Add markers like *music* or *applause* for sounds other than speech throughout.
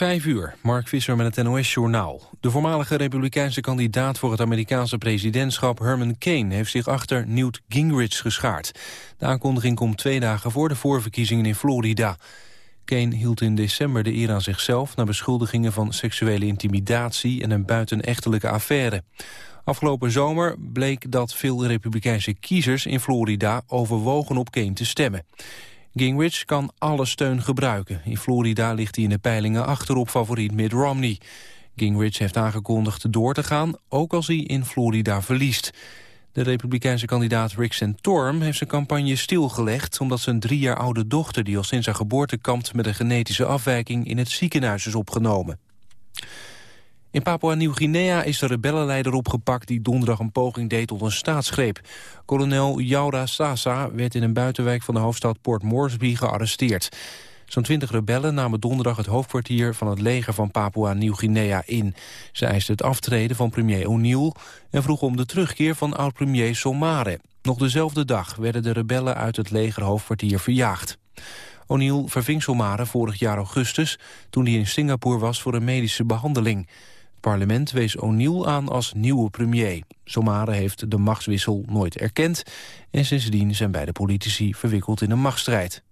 Vijf uur, Mark Visser met het NOS-journaal. De voormalige republikeinse kandidaat voor het Amerikaanse presidentschap Herman Kane heeft zich achter Newt Gingrich geschaard. De aankondiging komt twee dagen voor de voorverkiezingen in Florida. Kane hield in december de eer aan zichzelf na beschuldigingen van seksuele intimidatie en een buitenechtelijke affaire. Afgelopen zomer bleek dat veel republikeinse kiezers in Florida overwogen op Kane te stemmen. Gingrich kan alle steun gebruiken. In Florida ligt hij in de peilingen achterop favoriet Mitt Romney. Gingrich heeft aangekondigd door te gaan, ook als hij in Florida verliest. De republikeinse kandidaat Rick Santorum heeft zijn campagne stilgelegd... omdat zijn drie jaar oude dochter, die al sinds haar geboorte kampt... met een genetische afwijking in het ziekenhuis is opgenomen. In Papua-Nieuw-Guinea is de rebellenleider opgepakt... die donderdag een poging deed tot een staatsgreep. Kolonel Jaura Sasa werd in een buitenwijk van de hoofdstad Port Moresby gearresteerd. Zo'n twintig rebellen namen donderdag het hoofdkwartier van het leger van Papua-Nieuw-Guinea in. Ze eisten het aftreden van premier O'Neill en vroegen om de terugkeer van oud-premier Somare. Nog dezelfde dag werden de rebellen uit het legerhoofdkwartier verjaagd. O'Neill verving Somare vorig jaar augustus toen hij in Singapore was voor een medische behandeling. Parlement wees O'Neill aan als nieuwe premier. Somare heeft de machtswissel nooit erkend... en sindsdien zijn beide politici verwikkeld in een machtsstrijd.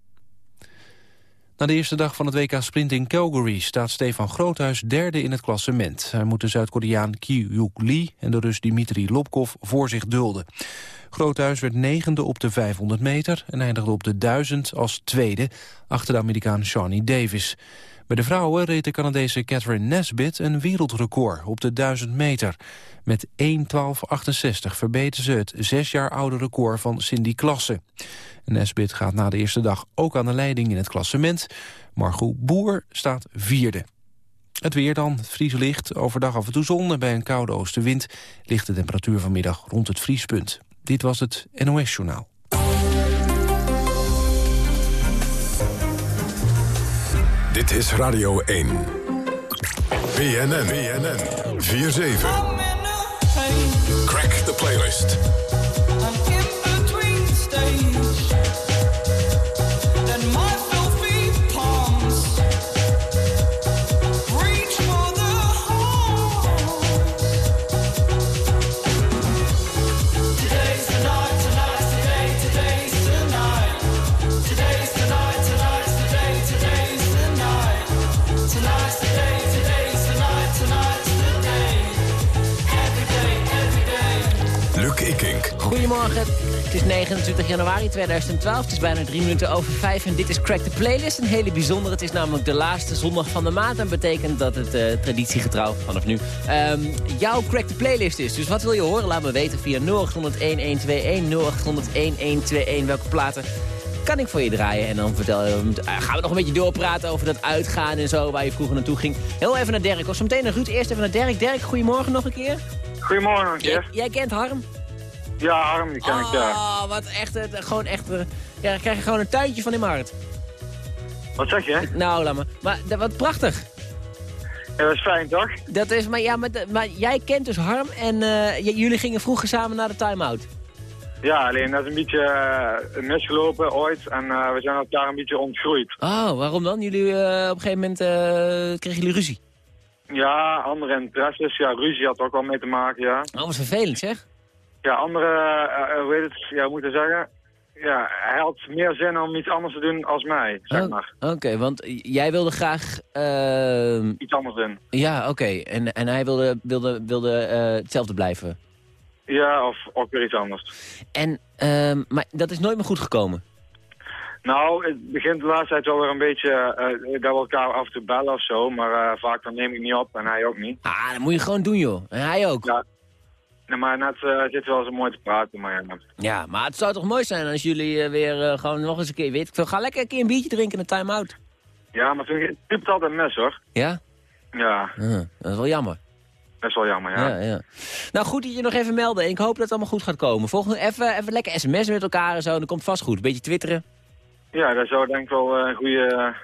Na de eerste dag van het WK Sprint in Calgary staat Stefan Groothuis derde in het klassement. Hij moet de Zuid-Koreaan Ki-Yuk Lee en de Rus Dimitri Lobkov voor zich dulden. Groothuis werd negende op de 500 meter en eindigde op de 1000 als tweede achter de Amerikaan Shawnee Davis. Bij de vrouwen reed de Canadese Catherine Nesbitt een wereldrecord op de 1000 meter. Met 1.12.68 verbeterde ze het zes jaar oude record van Cindy Klasse. Nesbitt gaat na de eerste dag ook aan de leiding in het klassement. Margot Boer staat vierde. Het weer dan, het vriezen licht, overdag af en toe zon... bij een koude oostenwind ligt de temperatuur vanmiddag rond het vriespunt. Dit was het NOS Journaal. Dit is Radio 1. BNN, BNN, 4-7. Crack the playlist. Goedemorgen, het is 29 januari 2012, het is bijna drie minuten over vijf en dit is Crack the Playlist. Een hele bijzondere, het is namelijk de laatste zondag van de maand en betekent dat het uh, traditiegetrouw vanaf nu um, jouw Crack the Playlist is. Dus wat wil je horen? Laat me weten via 0800-1121, 0800-1121, welke platen kan ik voor je draaien. En dan vertel, uh, gaan we nog een beetje doorpraten over dat uitgaan en zo, waar je vroeger naartoe ging. Heel even naar Dirk, of zometeen naar Ruud, eerst even naar Dirk. Dirk, goedemorgen nog een keer. Goedemorgen, Jij, jij kent Harm? Ja, Harm, die ken oh, ik, ja. Oh, wat echt, uh, gewoon echt, uh, ja, krijg je gewoon een tuintje van in mijn hart. Wat zeg je? Nou, laat maar. Maar wat prachtig. Ja, dat is fijn, toch? Dat is, maar ja, maar, maar jij kent dus Harm en uh, jullie gingen vroeger samen naar de time-out. Ja, alleen dat is een beetje uh, misgelopen ooit en uh, we zijn elkaar een beetje ontgroeid. Oh, waarom dan? Jullie op een gegeven moment kregen jullie ruzie? Ja, andere interesses. Ja, ruzie had ook wel mee te maken, ja. Oh, wat vervelend zeg. Ja, andere, uh, hoe heet het, ja, hoe moet ik zeggen? Ja, hij had meer zin om iets anders te doen als mij, zeg oh, maar. Oké, okay, want jij wilde graag... Uh... Iets anders doen. Ja, oké. Okay. En, en hij wilde, wilde, wilde uh, hetzelfde blijven? Ja, of ook weer iets anders. En, uh, maar dat is nooit meer goed gekomen? Nou, het begint de laatste tijd wel weer een beetje uh, dat we elkaar af toe bellen of zo. Maar uh, vaak dan neem ik niet op en hij ook niet. Ah, dat moet je gewoon doen joh. En hij ook. Ja. Nee, maar net uh, zit wel zo mooi te praten, maar ja. Ja, maar het zou toch mooi zijn als jullie weer gewoon nog eens een keer, weet ik veel, ga lekker een keer een biertje drinken in de time-out. Ja, maar toen typt het altijd mes hoor. Ja? Ja. Dat is wel jammer. Dat is wel jammer, ja. ja. ja. Nou, goed dat je nog even melden. Ik hoop dat het allemaal goed gaat komen. Volgende even, even lekker sms'en met elkaar en zo. Dan komt vast goed. Een beetje twitteren. Ja, dat zou denk ik wel een goede,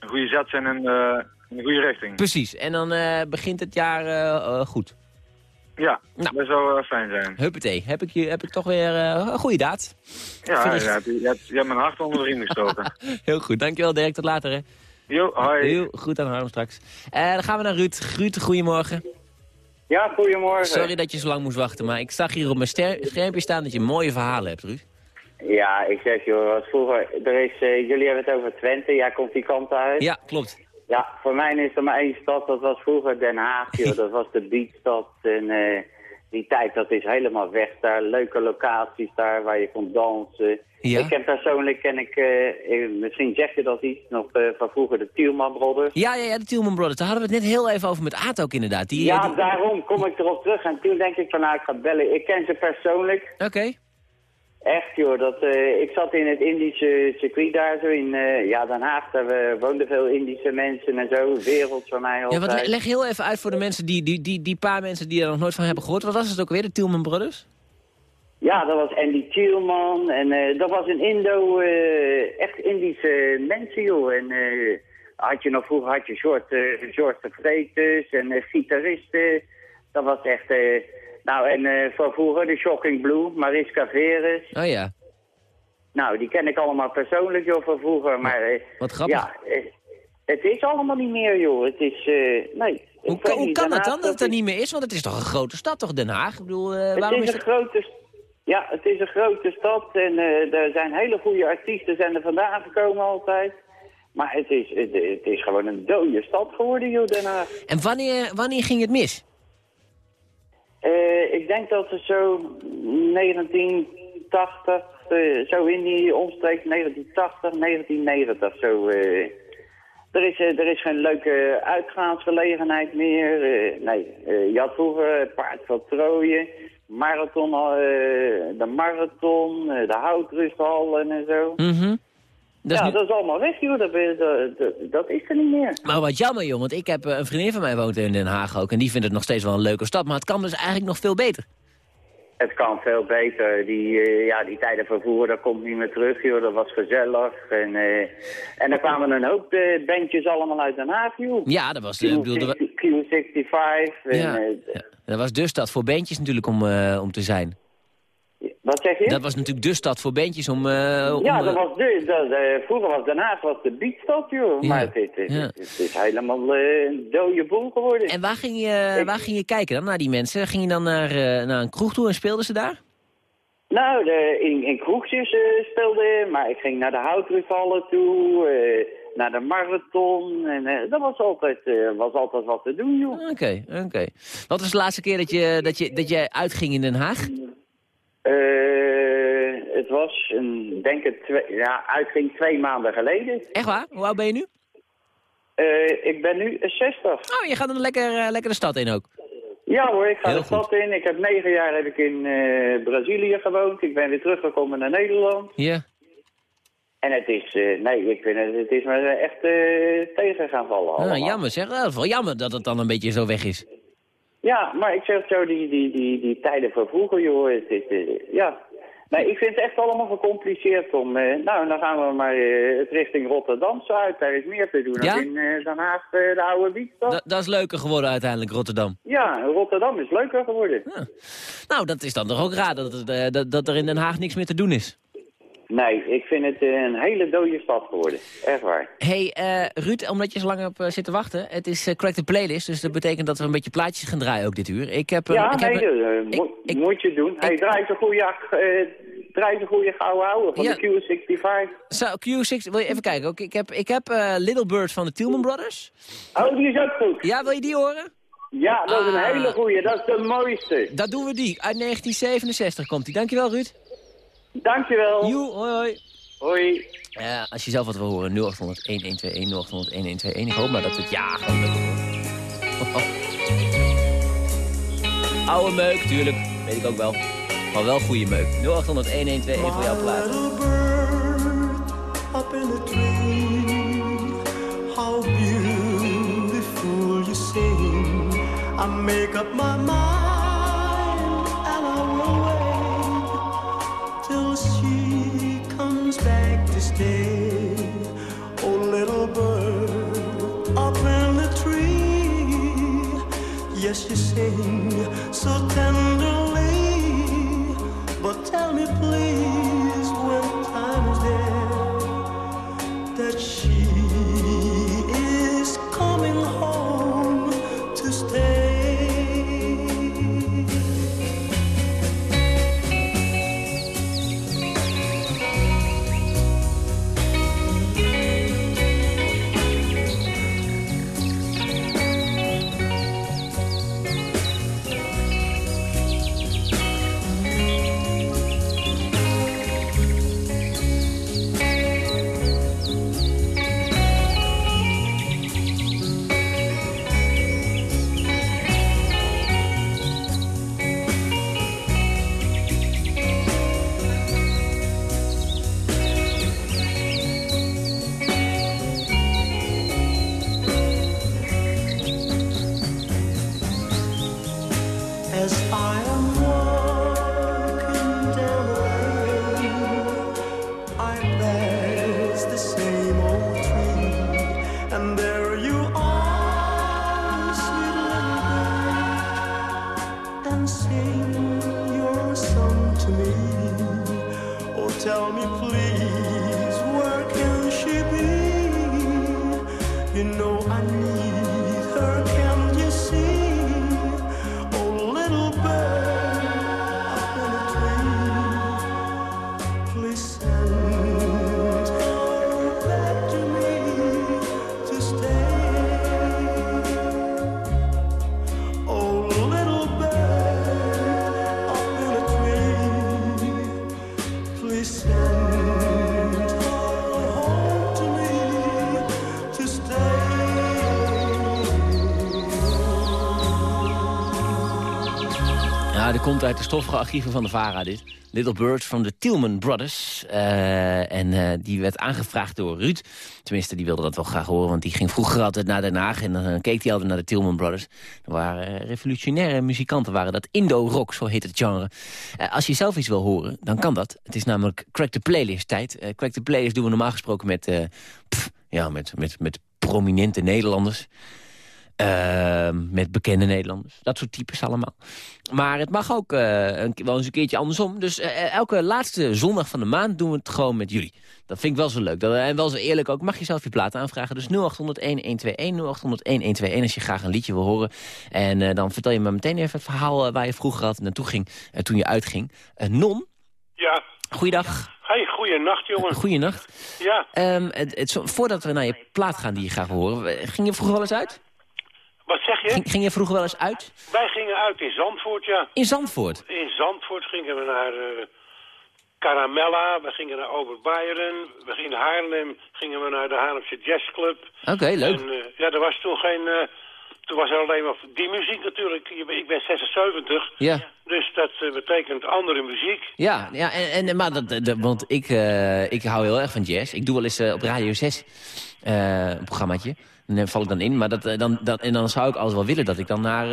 een goede zet zijn in, uh, in de goede richting. Precies. En dan begint het jaar goed. Ja, nou. dat zou fijn zijn. Huppatee. Heb ik, heb ik toch weer een goede daad. Ja, je, hebt, je, hebt, je hebt mijn hart onder de riem gestoken. *laughs* Heel goed. Dankjewel Dirk. Tot later hè. Jo, hoi. Heel goed aan Harm straks. Uh, dan gaan we naar Ruud. Ruud, goedemorgen. Ja, goedemorgen. Sorry dat je zo lang moest wachten, maar ik zag hier op mijn schermpje staan dat je mooie verhalen hebt, Ruud. Ja, ik zeg joh, wat vroeger, er is, uh, jullie hebben het over Twente, jij komt die kant uit. Ja, klopt. Ja, voor mij is er maar één stad, dat was vroeger Den Haag, joh. dat was de beatstad en uh, die tijd dat is helemaal weg daar. Leuke locaties daar waar je kon dansen. Ja? Ik ken persoonlijk, ken ik, uh, misschien zeg je dat iets, nog uh, van vroeger de Tielman Brothers. Ja, ja, ja, de Tielman Brothers. Daar hadden we het net heel even over met Aad ook inderdaad. Die, ja, die... daarom kom ik erop terug. En toen denk ik van nou, ik ga bellen. Ik ken ze persoonlijk. Oké. Okay. Echt joh, dat, uh, ik zat in het Indische circuit daar zo in uh, ja, Den Haag. Daar woonden veel Indische mensen en zo, wereld van mij altijd. Ja, wat, leg heel even uit voor de mensen, die, die, die, die paar mensen die er nog nooit van hebben gehoord. Wat was het ook weer, de Tielman Brothers? Ja, dat was Andy Tielman en uh, dat was een Indo, echt Indische mensen joh. En had je nog vroeger had je George, George de Vretes en gitaristen. Dat was echt... Nou, en uh, van vroeger de Shocking Blue, Mariska Veres. Oh ja. Nou, die ken ik allemaal persoonlijk, joh, van vroeger. Maar, uh, Wat grappig. Ja, uh, het is allemaal niet meer, joh. Het is, nee. Hoe, kan, hoe kan het dan dat het er niet meer is? Want het is toch een grote stad, toch, Den Haag? Ik bedoel, waarom is, is een grote Ja, het is een grote stad en er zijn hele goede artiesten zijn er vandaan gekomen altijd. Maar het is, het, het is gewoon een dode stad geworden, joh, Den Haag. En wanneer, wanneer ging het mis? Uh, ik denk dat het zo 1980, uh, zo in die omstreek 1980, 1990 zo. Uh, er, is, er is geen leuke uitgaansgelegenheid meer. nee, je had vroeger Paard van Troje, marathon, de marathon, de houtrusthallen en zo. -hmm. Dat ja, dat is allemaal weg, joh. Dat, dat, dat, is er niet meer. Maar wat jammer, joh. Want ik heb een vriendin van mij woont in Den Haag ook. En die vindt het nog steeds wel een leuke stad. Maar het kan dus eigenlijk nog veel beter. Het kan veel beter. Die, uh, ja, die tijden van vroeger, dat komt niet meer terug, joh. Dat was gezellig. En, uh, en er kwamen een hoop uh, bandjes allemaal uit Den Haag, joh. Ja, dat was... Q, bedoelde... Q65. En, ja. ja. Dat was de stad voor bandjes natuurlijk om, om te zijn. Wat zeg je? Dat was natuurlijk de stad voor bandjes om... Uh, om ja, dat was de, dat, uh, vroeger was Den Haag was de beatstad, joh. Ja. Maar het, het, het, ja. het, is helemaal uh, een dode boel geworden. En waar ging, je, Ik... waar ging je kijken dan, naar die mensen? Ging je dan naar, naar een kroeg toe en speelden ze daar? Nou, de, in, in kroegjes speelden maar ik ging naar de houtrusvallen toe, naar de marathon. En dat was altijd, was altijd wat te doen, joh. Oké, okay, oké. Okay. Wat was de laatste keer dat je, dat, je, dat je uitging in Den Haag? Uh, het was, een, denk ik, twee, ja, uitging twee maanden geleden. Echt waar? Hoe oud ben je nu? Uh, ik ben nu 60. Oh, je gaat dan lekker, uh, lekker de stad in ook? Ja hoor, ik ga Heel de stad in. Ik heb negen jaar heb ik in Brazilië gewoond. Ik ben weer teruggekomen naar Nederland. Ja. En het is, nee, ik vind het, het is me echt tegen gaan vallen. Ah, jammer zeg, wel jammer dat het dan een beetje zo weg is. Ja, maar ik zeg zo, die, die, die, die tijden van vroeger, joh, het, het, het, ja. Nee, ik vind het echt allemaal gecompliceerd om, uh, nou, dan gaan we maar uh, richting Rotterdam zo uit. Daar is meer te doen ja? dan in uh, Den Haag, de oude Wietstad. Da dat is leuker geworden uiteindelijk, Rotterdam. Ja, Rotterdam is leuker geworden. Ja. Nou, dat is dan toch ook raar dat, het, dat, dat er in Den Haag niks meer te doen is. Nee, ik vind het een hele dode stad geworden. Echt waar. hey, uh, Ruud, omdat je zo lang hebt uh, zitten wachten. Het is uh, Crack the Playlist, dus dat betekent dat we een beetje plaatjes gaan draaien ook dit uur. Ik heb, ja, ik nee, heb, ik, mo ik, moet je doen. Hij draait een goede, draait een goede gouden ouwe van ja. de Q65. Zo, Q6, wil je even kijken? Ook, ik heb, ik heb Little Bird van de Tielman Brothers. Oh, die is ook goed. Ja, wil je die horen? Ja, dat is een Ah. hele goede. Dat is de mooiste. Dat doen we die. Uit 1967 komt die. Dankjewel, Ruud. Dankjewel. Joe, hoi hoi. Hoi. Ja, als je zelf wat wil horen, 0800 1121 0800 1121. Ik hoop maar dat het ja gewoon hoor. *laughs* Oude meuk, tuurlijk. Weet ik ook wel. Maar wel goede meuk. 0800 1121 voor jouw plaat. Up in a tree, how beautiful you sing. I make up my mind you sing so tenderly. I need uit de stoffige archieven van de VARA, dit. Little Bird van de Tillman Brothers. Eh, en eh, die werd aangevraagd door Ruud. Tenminste, die wilde dat wel graag horen, want die ging vroeger altijd naar Den Haag. En dan eh, keek hij altijd naar de Tillman Brothers. Dat waren revolutionaire muzikanten, waren dat Indo-rock, zo heet het genre. Als je zelf iets wil horen, dan kan dat. Het is namelijk Crack the Playlist tijd. Crack the Playlist doen we normaal gesproken met, ja, met, met, met prominente Nederlanders. Ehm, met bekende Nederlanders. Dat soort types allemaal. Maar het mag ook eh, een, wel eens een keertje andersom. Dus eh, elke laatste zondag van de maand doen we het gewoon met jullie. Dat vind ik wel zo leuk. Dat, en wel zo eerlijk ook. Mag je zelf je plaat aanvragen. Dus 0800-1121, 0800-1121 als je graag een liedje wil horen. En eh, dan vertel je me meteen even het verhaal eh, waar je vroeger had naartoe ging. en toen je uitging. Eh, non, Ja. goeiedag. Hey, goeienacht, jongen. Goeienacht. Ja, Ehm, het, voordat we naar je plaat gaan die je graag wil horen. eh, Ging je vroeger wel eens uit? Wat zeg je? Ging, ging je vroeger wel eens uit? Wij gingen uit in Zandvoort, ja. In Zandvoort? In Zandvoort gingen we naar eh, Caramella, we gingen naar Oberbayern, we gingen naar Haarlem, gingen we naar de Haarlemse Jazzclub. Oké, leuk. En eh, ja, er was toen geen... eh, toen was er alleen maar die muziek natuurlijk. Ik ben 76, Ja. dus dat eh, betekent andere muziek. Ja, ja en, en, maar dat, dat- want ik, eh, ik hou heel erg van jazz. Ik doe wel eens eh, op Radio 6 eh, een programmaatje. En daar val ik dan in. Maar dat, dan, dat, en dan zou ik alles wel willen dat ik dan naar,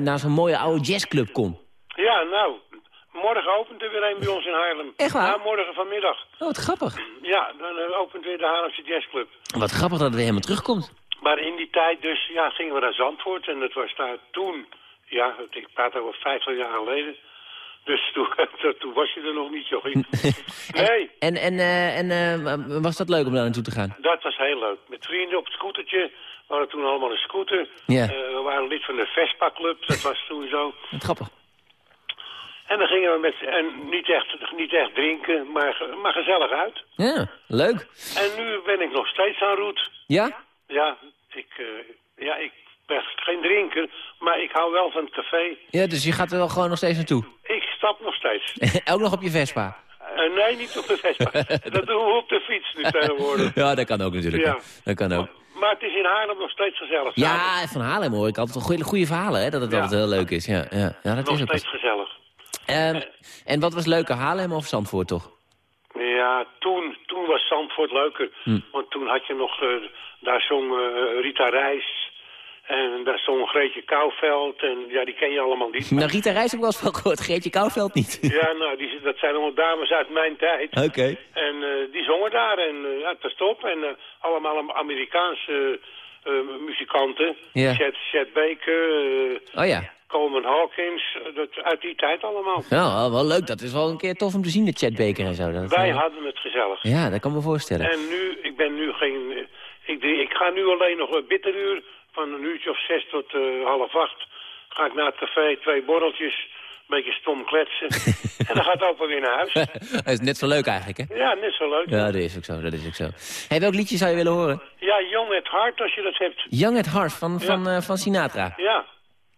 naar zo'n mooie oude jazzclub kom. Ja, nou, morgen opent er weer een bij ons in Haarlem. Echt waar? Ja, morgen vanmiddag. Oh, wat grappig. Ja, dan opent weer de Haarlemse Jazzclub. Wat grappig dat het weer helemaal terugkomt. Maar in die tijd dus, ja, gingen we naar Zandvoort. En dat was daar toen, ja, ik praat over 50 jaar geleden. Dus *laughs* toen, toen was je er nog niet, jochie. *laughs* Nee, En, en, eh, en eh, was dat leuk om daar naartoe te gaan? dat was heel leuk. Met vrienden op het scootertje. We hadden toen allemaal een scooter. Ja. Eh, we waren lid van de Vespa Club, dat was toen zo. Wat grappig. En dan gingen we met, en niet echt, niet echt drinken, maar, maar gezellig uit. Ja, leuk. En nu ben ik nog steeds aan route. Ja? Ja, ik, eh, ja, ik ben geen drinker, maar ik hou wel van het café. Ja, dus je gaat er wel gewoon nog steeds naartoe. Ik stap nog steeds. *laughs* Ook nog op je Vespa. Eh, nee, niet op de Vespa. *laughs* dat doen we op de fiets nu tegenwoordig. Ja, dat kan ook natuurlijk. Ja. Dat kan ook. Maar het is in Haarlem nog steeds gezellig. Ja, van Haarlem hoor ik altijd goede, goede verhalen, hè? Dat het Ja. altijd heel leuk is. Ja, ja. ja dat nog is ook. steeds gezellig. Ehm, en wat was leuker, Haarlem of Zandvoort toch? Ja, toen, toen was Zandvoort leuker. Hm. Want toen had je nog, eh, daar zong eh, Rita Reis. En daar zong Greetje Kouwveld. En ja, die ken je allemaal niet. Nou, Rita Reis heb ik wel eens van gehoord, Greetje Kouwveld niet. Ja, nou, die, dat zijn allemaal dames uit mijn tijd. Oké. En eh, die zongen daar en ja, het was top. En allemaal Amerikaanse muzikanten. Ja. Chet, Chet Baker, oh ja. Coleman Hawkins, dat, uit die tijd allemaal. Ja, wel leuk. Dat is wel een keer tof om te zien, de Chet Baker en zo. Dat, Wij uh... hadden het gezellig. Ja, dat kan me voorstellen. En nu, ik ben nu geen... Ik, ik ga nu alleen nog een bitteruur van een uurtje of zes tot half acht. Ga ik naar het café, twee borreltjes een beetje stom kletsen. *laughs* en dan gaat opa weer naar huis. *laughs* dat is net zo leuk eigenlijk, hè? Ja, net zo leuk. Ja, dat is ook zo, dat is ook zo. Hey, welk liedje zou je willen horen? Ja, Young at Heart, als je dat hebt. Young at Heart, van, van, ja. uh, van Sinatra. Ja.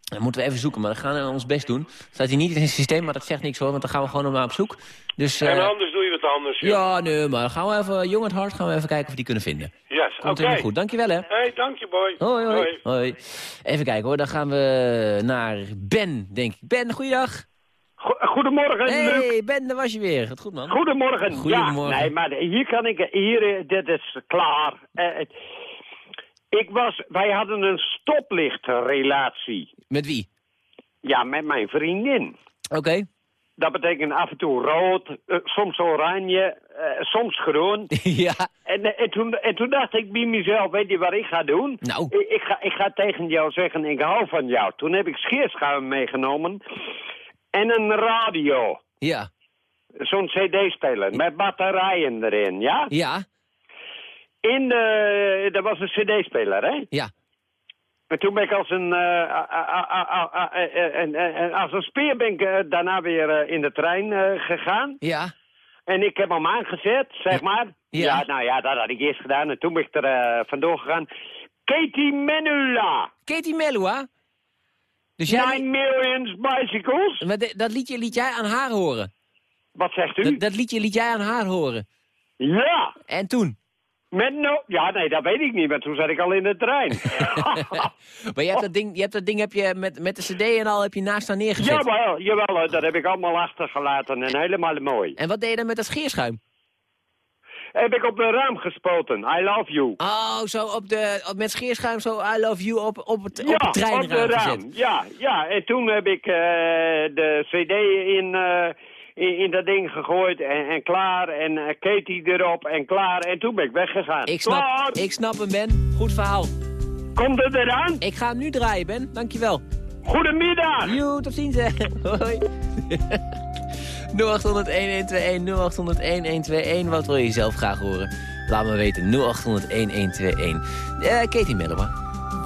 Dan moeten we even zoeken, maar we gaan ons best doen. Staat hij niet in het systeem, maar dat zegt niks hoor, want dan gaan we gewoon naar op zoek. Dus, uh, en anders doe je wat anders. Ja, ja nee, maar dan gaan we even, Young at Heart, gaan we even kijken of we die kunnen vinden. Yes, oké. Komt helemaal goed, dankjewel hè. Hey, dank je boy. Hoi, hoi, hoi, hoi. Even kijken hoor, dan gaan we naar Ben, denk ik. Ben, goeiedag. Goedemorgen. Hey, Ben, daar was je weer. Het goed, man. Goedemorgen. Goedemorgen. Ja, nee, maar hier kan ik... Hier, dit is klaar. Uh, ik was... Wij hadden een stoplichtrelatie. Met wie? Ja, met mijn vriendin. Oké. Okay. Dat betekent af en toe rood, uh, soms oranje, eh, soms groen. *laughs* ja. En, eh, en, toen, en toen dacht ik bij mezelf, weet je wat ik ga doen? Nou. Ik, ik ga, ik ga tegen jou zeggen, ik hou van jou. Toen heb ik scheerschuim meegenomen en een radio. Ja. Zo'n cd-speler met batterijen erin, ja? Ja. In de, dat was een cd-speler, hè? Ja. En toen ben ik als een, als een speer ben ik eh, daarna weer eh, in de trein eh, gegaan. Ja. En ik heb hem aangezet, zeg maar. Ja. Ja. nou ja, dat had ik eerst gedaan. En toen ben ik er eh, vandoor gegaan. Katie Menula. Katie Melua. Dus jij... Nine millions bicycles. Maar de- dat liedje liet jij aan haar horen. Wat zegt u? Dat, dat liedje liet jij aan haar horen. Ja. En toen? Met no... Ja, nee, dat weet ik niet, want toen zat ik al in de trein. *laughs* Maar je hebt dat ding, je hebt dat ding heb je met, met de cd en al heb je naast haar neergezet. jawel, jawel, dat heb ik allemaal achtergelaten en helemaal mooi. En wat deed je dan met dat scheerschuim? Heb ik op de raam gespoten. I love you. Oh, zo op de, op, met scheerschuim zo I love you op, op het, op ja, het treinraam op de raam. gezet. Ja, ja, en toen heb ik eh, de cd in, eh, in, in dat ding gegooid en, en klaar. En eh, Katie erop en klaar. En toen ben ik weggegaan. Ik snap, Klaar! ik snap hem, Ben. Goed verhaal. Komt het eraan? Ik ga hem nu draaien, Ben. Dankjewel. Goedemiddag! Joe, tot ziens, hè. *laughs* Hoi. *laughs* 0800-1121, 0800-1121. Wat wil je zelf graag horen? Laat me weten, 0800-1121. Eh Katie Mellowa.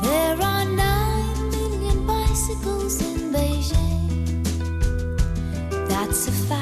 There are nine million bicycles in Beijing. That's a fact.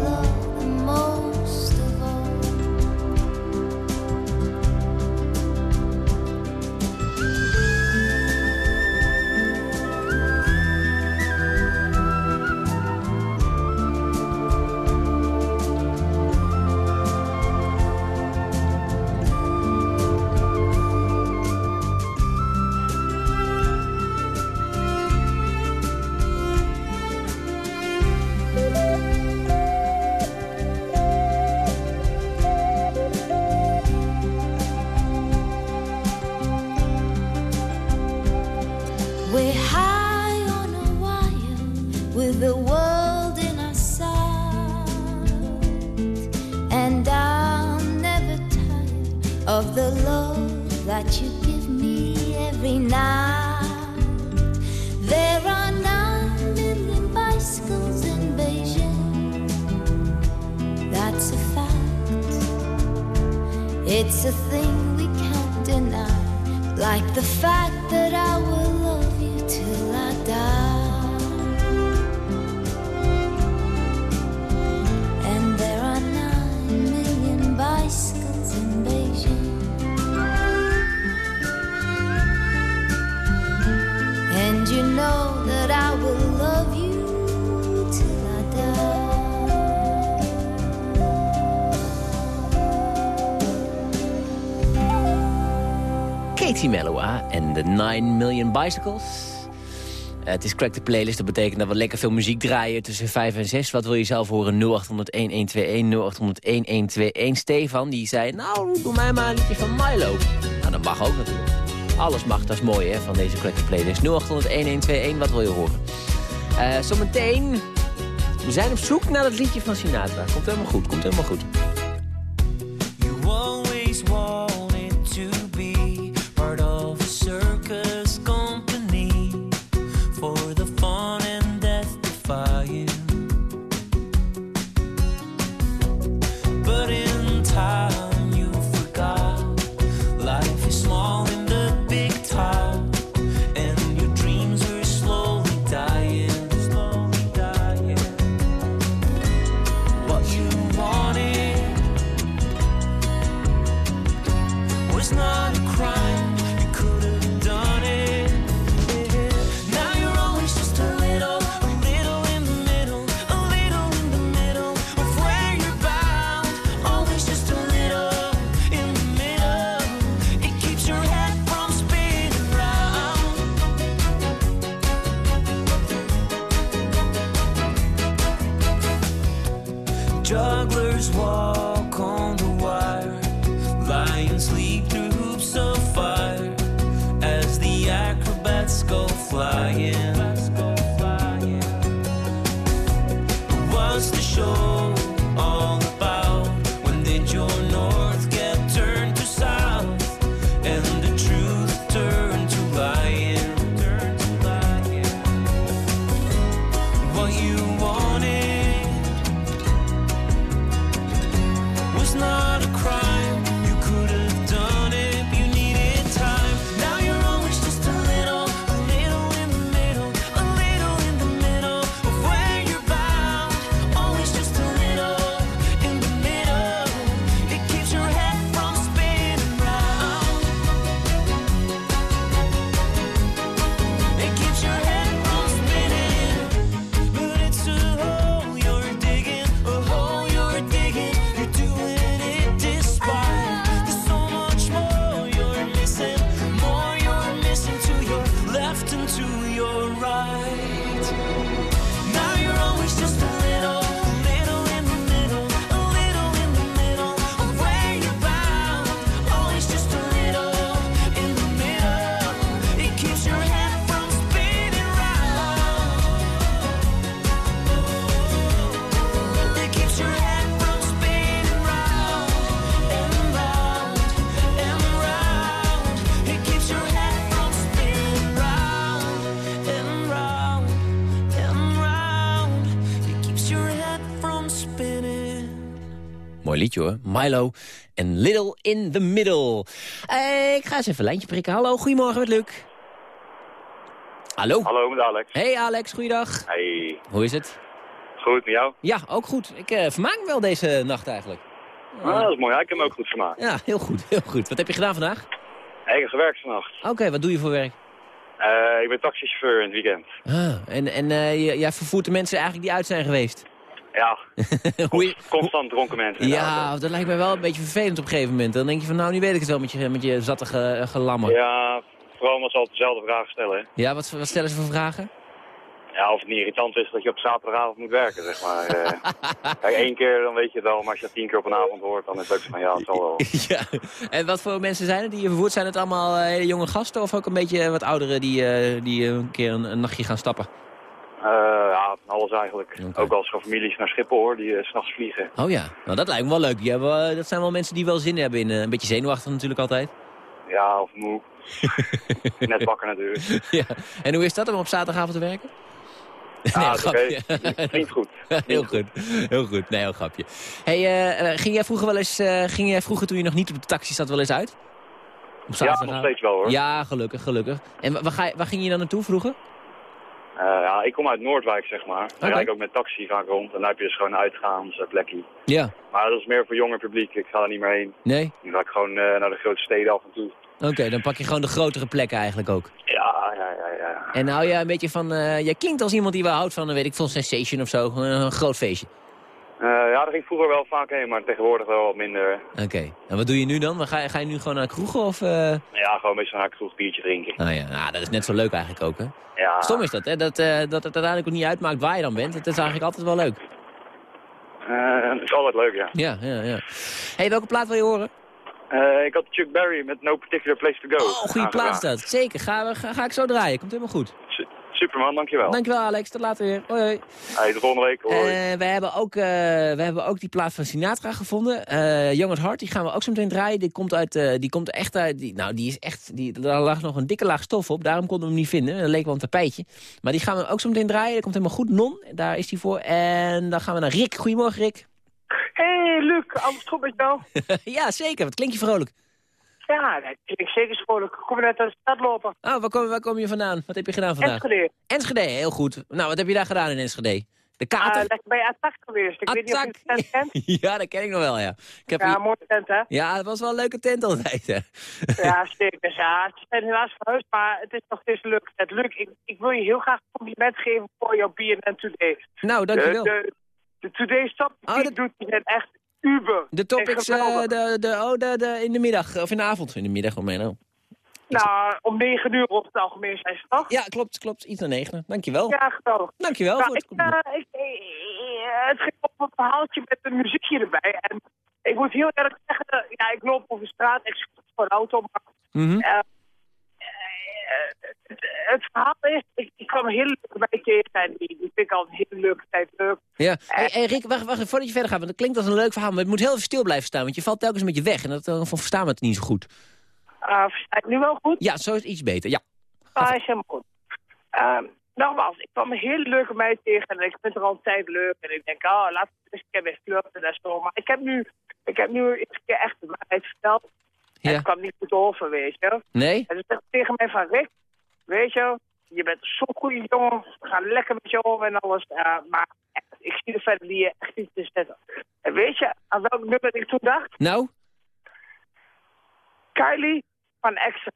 de 9 Million Bicycles. Eh, het is Crack the Playlist, dat betekent dat we lekker veel muziek draaien tussen 5 en 6. Wat wil je zelf horen? 0800-1121, 0800-1121. Stefan die zei, nou, doe mij maar een liedje van Milo. Nou, dat mag ook natuurlijk. Alles mag, dat is mooi hè, van deze Crack the Playlist. 0800-1121, wat wil je horen? Eh, zometeen, we zijn op zoek naar het liedje van Sinatra. Komt helemaal goed, komt helemaal goed. Liedje hoor. Milo en Little in the Middle. Eh, ik ga eens even een lijntje prikken. Hallo, goedemorgen met Luc. Hallo. Hallo, met Alex. Hey Alex, goeiedag. Hey, Hoe is het? goed met jou? Ja, ook goed. Ik eh, vermaak me wel deze nacht eigenlijk. Ah, dat is mooi, ja, ik heb hem ook goed gemaakt. Ja, heel goed, heel goed. Wat heb je gedaan vandaag? Ik heb gewerkt vannacht. Oké, wat doe je voor werk? Eh, ik ben taxichauffeur in het weekend. Ah, en en eh, jij vervoert de mensen eigenlijk die uit zijn geweest? Ja, *laughs* je- constant dronken mensen. Ja, dat lijkt mij wel een beetje vervelend op een gegeven moment. Dan denk je van, nou, nu weet ik het wel met je, met je zatte ge- gelammer. Ja, vooral ze altijd dezelfde vragen stellen. Ja, wat, wat stellen ze voor vragen? Ja, of het niet irritant is dat je op zaterdagavond moet werken, zeg maar. Eh, *laughs* kijk, één keer dan weet je het wel, maar als je tien keer op een avond hoort, dan is het ook van, ja, het zal wel. *laughs* ja. En wat voor mensen zijn het die je vervoert? Zijn het allemaal eh, hele jonge gasten of ook een beetje wat ouderen die, eh, die eh, een keer een, een nachtje gaan stappen? Eh, ja, van alles eigenlijk. Ook als families naar Schiphol, hoor, die eh, s s'nachts vliegen. Oh ja, nou dat lijkt me wel leuk. Die hebben, eh, dat zijn wel mensen die wel zin hebben in een beetje zenuwachtig natuurlijk altijd. Ja, of moe. *laughs* Net wakker natuurlijk. *laughs* ja. En hoe is dat om op zaterdagavond te werken? Oké. grapje. Klinkt goed. *laughs* heel goed, heel goed. Nee, heel grapje. Hey, eh, ging jij vroeger wel eens, eh, ging jij vroeger toen je nog niet op de taxi zat wel eens uit? Op Ja, nog steeds wel hoor. Ja, gelukkig, gelukkig. En wa- waar, ga je, waar ging je dan naartoe vroeger? Eh, ja, ik kom uit Noordwijk, zeg maar. Dan Oké. rijd ik ook met taxi vaak rond. En dan heb je dus gewoon uitgaans, uh, plekje. Ja. Maar dat is meer voor jonger publiek. Ik ga er niet meer heen. Nee? Nu ga ik gewoon eh, naar de grote steden af en toe. Oké, dan pak je gewoon de grotere plekken eigenlijk ook. Ja, ja, ja, ja. En nou ja, een beetje van, eh, jij klinkt als iemand die wel houdt van, weet ik veel, sensation of zo. Gewoon Een, groot feestje. Eh, ja, daar ging ik vroeger wel vaak heen, maar tegenwoordig wel wat minder. Oké. En wat doe je nu dan? Ga je, ga je nu gewoon naar de kroegen of... eh? Ja, gewoon beetje naar een kroeg biertje drinken. Nou ja, nou, dat is net zo leuk eigenlijk ook, hè? Ja. Stom is dat, hè? Dat, eh, dat het uiteindelijk ook niet uitmaakt waar je dan bent. Het is eigenlijk altijd wel leuk. Eh, dat is altijd leuk, ja. Ja, ja, ja. hey, welke plaat wil je horen? Eh, ik had Chuck Berry met No Particular Place to Go. Oh, goede plaat is dat. Zeker. Ga, ga, ga ik zo draaien. Komt helemaal goed. Superman, dankjewel. Dankjewel, Alex. Tot later weer. Hoi, hoi. Hey, tot volgende week. Hoi. Eh, we, hebben ook, eh, we hebben ook die plaat van Sinatra gevonden. Eh Young at Heart, die gaan we ook zo meteen draaien. Die komt, uit, eh, die komt echt uit... Die, nou, die is echt... Die, daar lag nog een dikke laag stof op. Daarom konden we hem niet vinden. Dat leek wel een tapijtje. Maar die gaan we ook zo meteen draaien. Dat komt helemaal goed. Non, daar is die voor. En dan gaan we naar Rick. Goedemorgen, Rick. Hey Luc, alles goed met jou? *laughs* ja, zeker. Wat klink je vrolijk. Ja, dat klinkt zeker vrolijk. Ik kom net uit de stad lopen. Oh, waar kom, waar kom je vandaan? Wat heb je gedaan vandaag? Enschede. Enschede, heel goed. Nou, wat heb je daar gedaan in Enschede? De Ah, kater? lekker bij Attack geweest. Ik weet niet of je de tent kent. *laughs* ja, dat ken ik nog wel, ja. Ik heb Ja, mooie tent, hè? ja, het was wel een leuke tent altijd, hè. *laughs* Ja, zeker. Ja, ze zijn helaas verhuisd, maar het is nog steeds leuk. Het lukt. Ik, ik wil je heel graag een compliment geven voor jouw BNN Today. Nou, dankjewel. De, de, de Today Stop Oh, die doet het echt uber. De topics geweldig. de, de, oh, de, de, in de middag, of in de avond. In de middag, om nou. Nou, om negen uur op het algemeen zijn ze toch? Ja, klopt, klopt. Iets naar negen. Dankjewel. Ja, geweldig. Dankjewel Nou, voor het ik, ik, eh, het ging op een verhaaltje met een muziekje erbij. En ik moet heel eerlijk zeggen, ja, ik loop over straat, ik schiet voor een auto, maar eh, eh, het, het verhaal is, ik, ik kwam een hele leuke bij tegen en die, vind ik al een hele leuke tijd leuk. Ja. Hey, hey, Rick, wacht, wacht, voordat je verder gaat, want dat klinkt als een leuk verhaal, maar het moet heel even stil blijven staan, want je valt telkens een beetje weg en dat, dan verstaan we het niet zo goed. Uh, versta ik nu wel goed? Ja, zo is het iets beter, ja. Ah, is helemaal goed. Ehm, nogmaals, ik kwam een hele leuke meid tegen en ik vind haar al een tijd leuk. En ik denk, oh, laten we eens een keer weer flirten en zo. Maar ik heb nu, ik heb nu eens een keer echt de waarheid verteld. Ja. het kwam niet goed over, weet je. Nee? En ze zegt tegen mij van, Rick, weet je, je bent zo'n goede jongen. We gaan lekker met je om en alles. eh, maar ik zie er verder die echt niet te zetten. En weet je aan welk nummer ik toen dacht? Nou? Kylie van Exen.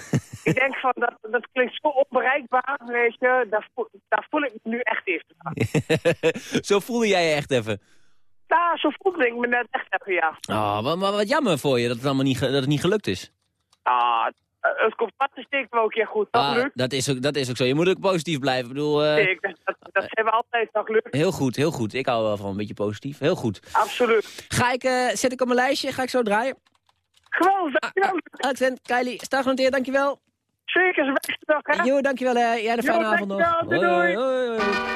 *laughs* ik denk van, dat, dat klinkt zo onbereikbaar, weet je. Daar voel, daar voel ik me nu echt even *laughs* zo voelde jij je echt even. Nou, zo voelde ik me net echt even, ja. Oh, wat, wat, wat jammer voor je dat het allemaal niet, dat het niet gelukt is. Ah, eh, het komt vast te steken wel een keer goed, toch, Ah, dat, is ook, dat is ook zo. Je moet ook positief blijven. Ik bedoel, eh, Nee, ik- dat, dat zijn we altijd toch, Luc? heel goed, heel goed. Ik hou wel van een beetje positief. Heel goed. Absoluut. Ga ik, eh, zet ik op mijn lijstje, ga ik zo draaien. Gewoon, dankjewel. Accent, Kylie, sta genoteerd, dankjewel. Zeker, ze beste dag, hè? Jo, dankjewel hè. Jij een fijne avond nog. doei, doei. hoi, hoi. Riding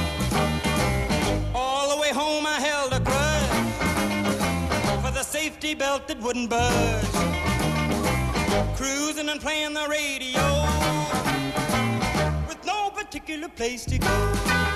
That wouldn't budge. Cruising and playing the radio with no particular place to go.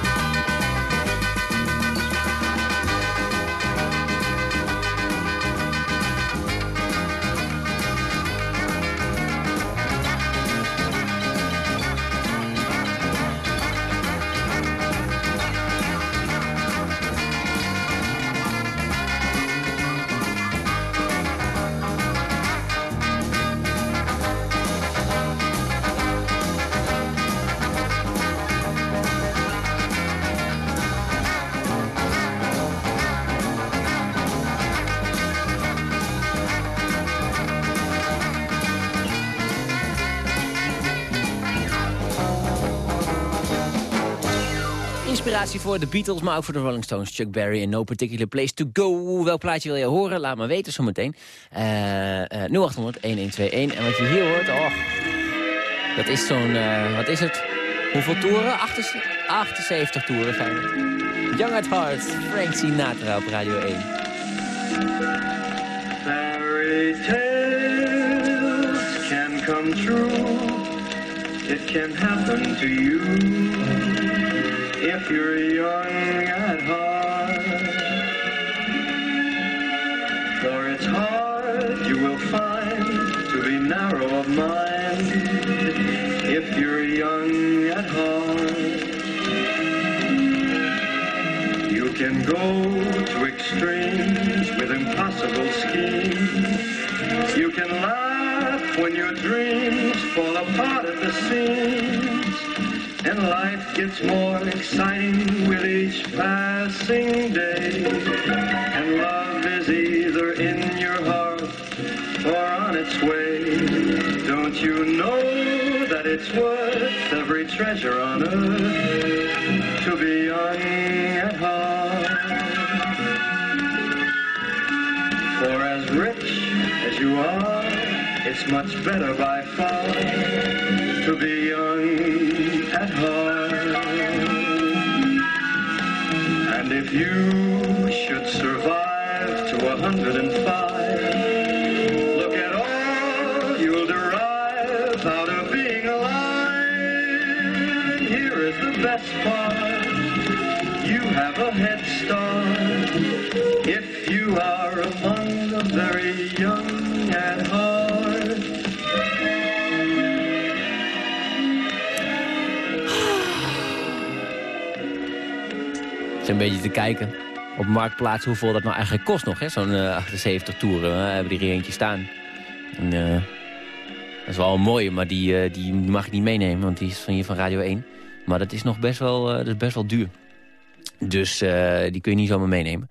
Inspiratie voor de Beatles, maar ook voor de Rolling Stones, Chuck Berry en No Particular Place to Go. Welk plaatje wil je horen? Laat me weten zometeen. Eh eh 0800 1121. En wat je hier hoort, oh, dat is zo'n, eh, wat is het? Hoeveel toeren? 78, 78 toeren zijn het. Young at Heart, Frank Sinatra op Radio 1. Fairy tales can come true. it can happen to you if you're young at heart. For it's hard, you will find, to be narrow of mind if you're young at heart. You can go to extremes with impossible schemes. You can laugh when your dreams fall apart at the seams. And life gets more exciting with each passing day. And love is either in your heart or on its way. Don't you know that it's worth every treasure on earth to be young at heart? For as rich as you are, it's much better by far to be young if you should survive to a hundred and five, look at all you'll derive out of being alive. Here is the best part. You have a head start if you are among the very young Een beetje te kijken op Marktplaats hoeveel dat nou eigenlijk kost nog. Zo'n eh, 78 toeren. We hebben die er eentje staan. En, eh, dat is wel een mooie, maar die, eh, die mag ik niet meenemen. Want die is van hier van Radio 1. Maar dat is nog best wel, eh, dat is best wel duur. Dus eh, die kun je niet zomaar meenemen.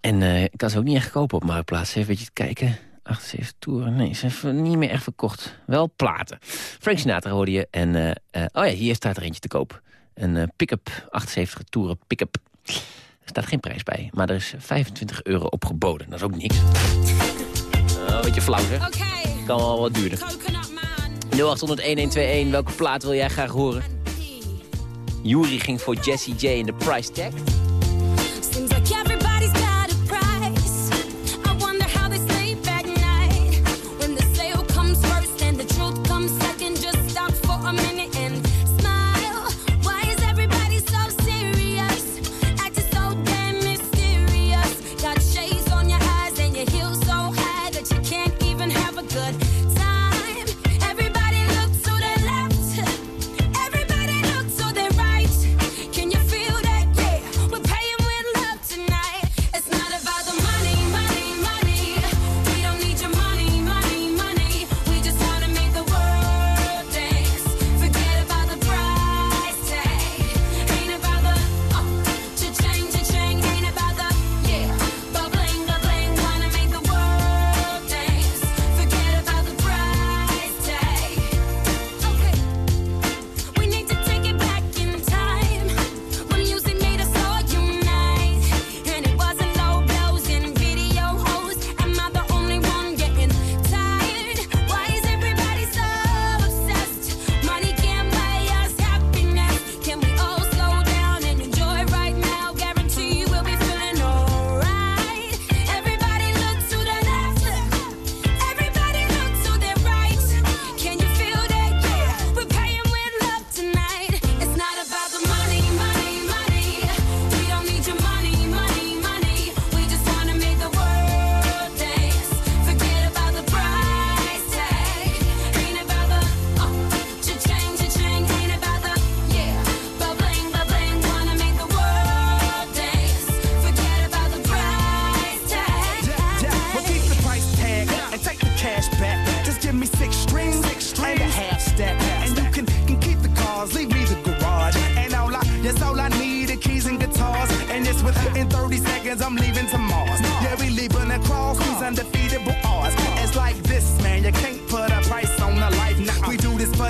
En eh, ik kan ze ook niet echt kopen op Marktplaats. Even een beetje te kijken. 78 toeren. Nee, ze zijn niet meer echt verkocht. Wel platen. Frank Sinatra hoorde je. En, eh, eh, oh ja, hier staat er eentje te koop. Een eh, pick-up. 78 toeren pick-up. Er staat geen prijs bij. Maar er is 25 euro op geboden. Dat is ook niks. Uh, een beetje flauw, zeg. Kan wel wat duurder. 0800-1121. Welke plaat wil jij graag horen? Yuri ging voor Jessie J in de price tag.